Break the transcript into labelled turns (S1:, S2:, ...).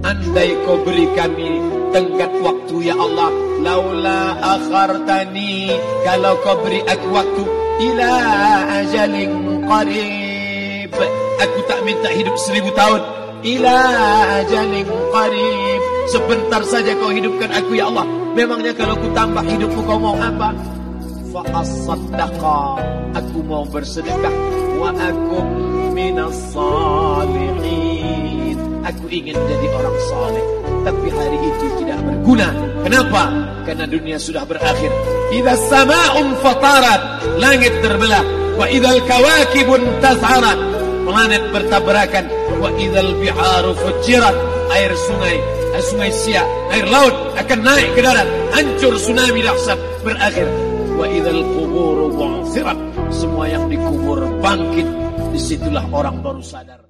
S1: Andai kau beri kami tenggat waktu ya Allah. Laula akhartani Kalau kau beri aku waktu Ila ajalin qarib. Aku tak minta hidup seribu tahun. Ila ajalin qarib. Sebentar saja kau hidupkan aku ya Allah. Memangnya kalau ku tambah hidupku kau mau apa? Fa'asaddaqa Aku mau bersedekah. Wa akum Aku ingin jadi orang saleh Tapi hari itu tidak berguna. Kenapa? Karena dunia sudah berakhir. Iza sama'un fatarat Langit terbelah. Wa idal kawakibun tazharat Planet bertabrakan. Wa idal biharu fujirat Air sungai. Air sungai siak Air laut akan naik ke darat. Hancur tsunami dahsyat Berakhir. Wa idal kuburu bu'thirat Semua yang dikubur bangkit Disitulah orang baru sadar